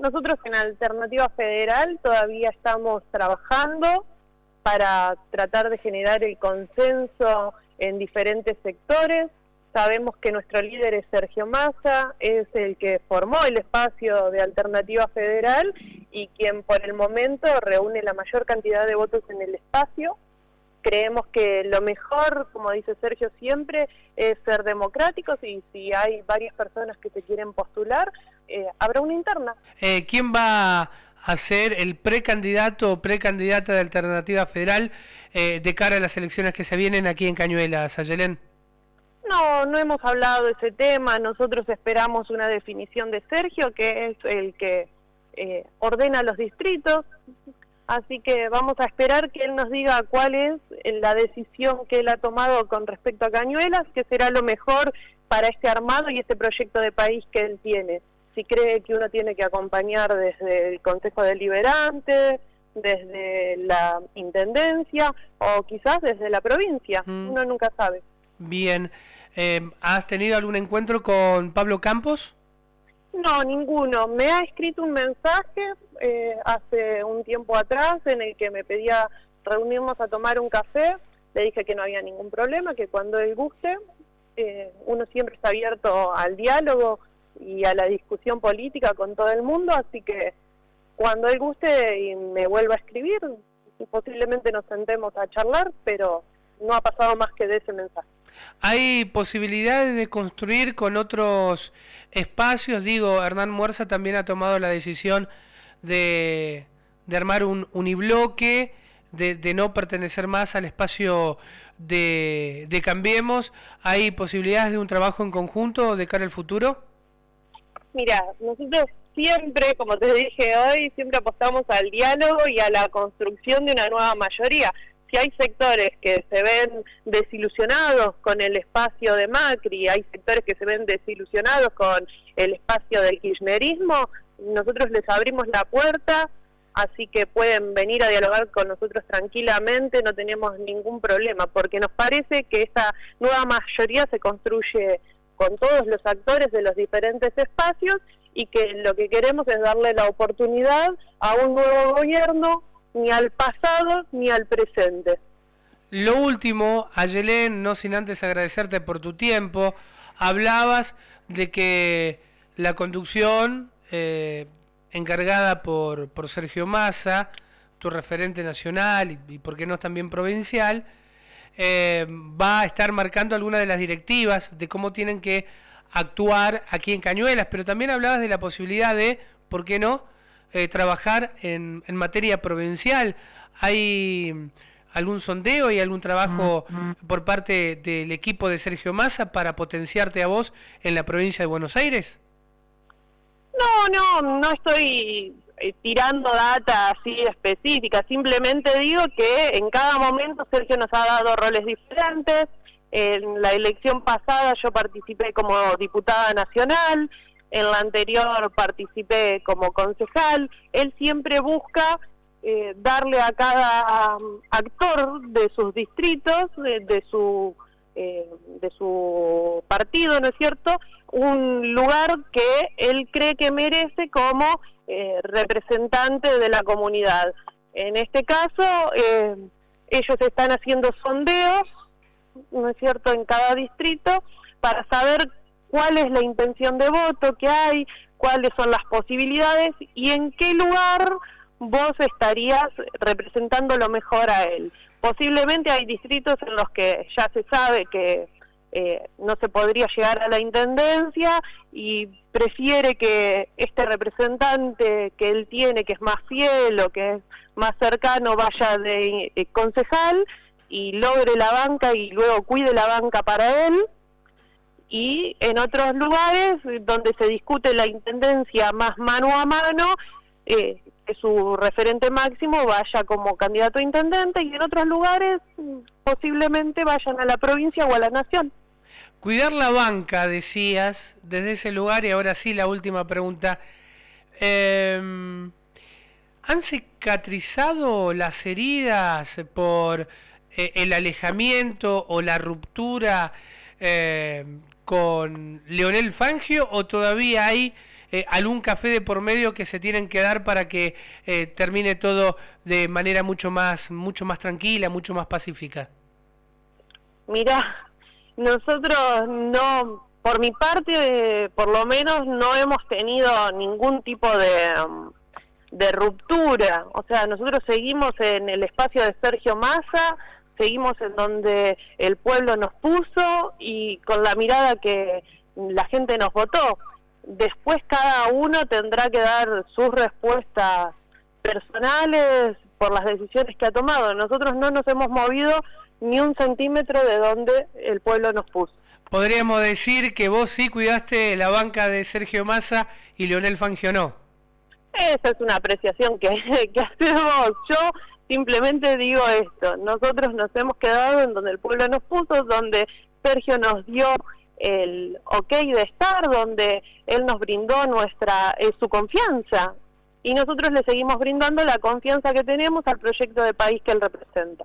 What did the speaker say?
Nosotros en Alternativa Federal todavía estamos trabajando para tratar de generar el consenso en diferentes sectores. Sabemos que nuestro líder es Sergio Massa, es el que formó el espacio de Alternativa Federal y quien por el momento reúne la mayor cantidad de votos en el espacio. Creemos que lo mejor, como dice Sergio siempre, es ser democráticos y si hay varias personas que se quieren postular, eh, habrá una interna. Eh, ¿Quién va a ser el precandidato o precandidata de Alternativa Federal eh, de cara a las elecciones que se vienen aquí en Cañuelas, Ayelén? No, no hemos hablado de ese tema. Nosotros esperamos una definición de Sergio, que es el que ordena los distritos. Así que vamos a esperar que él nos diga cuál es la decisión que él ha tomado con respecto a Cañuelas, que será lo mejor para este armado y este proyecto de país que él tiene. Si cree que uno tiene que acompañar desde el Consejo Deliberante, desde la Intendencia o quizás desde la provincia, mm. uno nunca sabe. Bien, eh, ¿has tenido algún encuentro con Pablo Campos? No, ninguno. Me ha escrito un mensaje eh, hace un tiempo atrás en el que me pedía reunirnos a tomar un café. Le dije que no había ningún problema, que cuando él guste, eh, uno siempre está abierto al diálogo y a la discusión política con todo el mundo, así que cuando él guste y me vuelva a escribir, posiblemente nos sentemos a charlar, pero no ha pasado más que de ese mensaje. ¿Hay posibilidades de construir con otros espacios? Digo, Hernán Muerza también ha tomado la decisión de, de armar un unibloque, de, de, no pertenecer más al espacio de, de Cambiemos. ¿Hay posibilidades de un trabajo en conjunto de cara al futuro? Mira, nosotros siempre, como te dije hoy, siempre apostamos al diálogo y a la construcción de una nueva mayoría si hay sectores que se ven desilusionados con el espacio de Macri, hay sectores que se ven desilusionados con el espacio del kirchnerismo, nosotros les abrimos la puerta, así que pueden venir a dialogar con nosotros tranquilamente, no tenemos ningún problema, porque nos parece que esta nueva mayoría se construye con todos los actores de los diferentes espacios y que lo que queremos es darle la oportunidad a un nuevo gobierno ni al pasado ni al presente. Lo último, Ayelén, no sin antes agradecerte por tu tiempo, hablabas de que la conducción eh, encargada por, por Sergio Massa, tu referente nacional y, por qué no también provincial, eh, va a estar marcando algunas de las directivas de cómo tienen que actuar aquí en Cañuelas, pero también hablabas de la posibilidad de, ¿por qué no?, eh, trabajar en, en, materia provincial. ¿Hay algún sondeo y algún trabajo por parte del equipo de Sergio Massa para potenciarte a vos en la provincia de Buenos Aires? No, no, no estoy eh, tirando data así específica, simplemente digo que en cada momento Sergio nos ha dado roles diferentes. En la elección pasada yo participé como diputada nacional, en la anterior participé como concejal, él siempre busca eh, darle a cada um, actor de sus distritos, de, su eh, de su partido, ¿no es cierto?, un lugar que él cree que merece como eh, representante de la comunidad. En este caso, ellos están haciendo sondeos, ¿no es cierto?, en cada distrito para saber cuál es la intención de voto que hay, cuáles son las posibilidades y en qué lugar vos estarías representando lo mejor a él. Posiblemente hay distritos en los que ya se sabe que eh, no se podría llegar a la intendencia y prefiere que este representante que él tiene, que es más fiel o que es más cercano, vaya de concejal y logre la banca y luego cuide la banca para él y en otros lugares donde se discute la intendencia más mano a mano, eh, que su referente máximo vaya como candidato a intendente y en otros lugares posiblemente vayan a la provincia o a la nación. Cuidar la banca, decías, desde ese lugar, y ahora sí la última pregunta. Em, ¿Han cicatrizado las heridas por eh, el alejamiento o la ruptura eh, con Leonel Fangio o todavía hay eh, algún café de por medio que se tienen que dar para que eh, termine todo de manera mucho más, mucho más tranquila, mucho más pacífica? Mira, nosotros no, por mi parte, por lo menos no hemos tenido ningún tipo de, de ruptura. O sea, nosotros seguimos en el espacio de Sergio Massa, seguimos en donde el pueblo nos puso y con la mirada que la gente nos votó. Después cada uno tendrá que dar sus respuestas personales por las decisiones que ha tomado. Nosotros no nos hemos movido ni un centímetro de donde el pueblo nos puso. Podríamos decir que vos sí cuidaste la banca de Sergio Massa y Leonel Fangio no. Esa es una apreciación que, que hacemos. Yo simplemente digo esto, nosotros nos hemos quedado en donde el pueblo nos puso, donde Sergio nos dio el ok de estar, donde él nos brindó nuestra eh, su confianza y nosotros le seguimos brindando la confianza que tenemos al proyecto de país que él representa.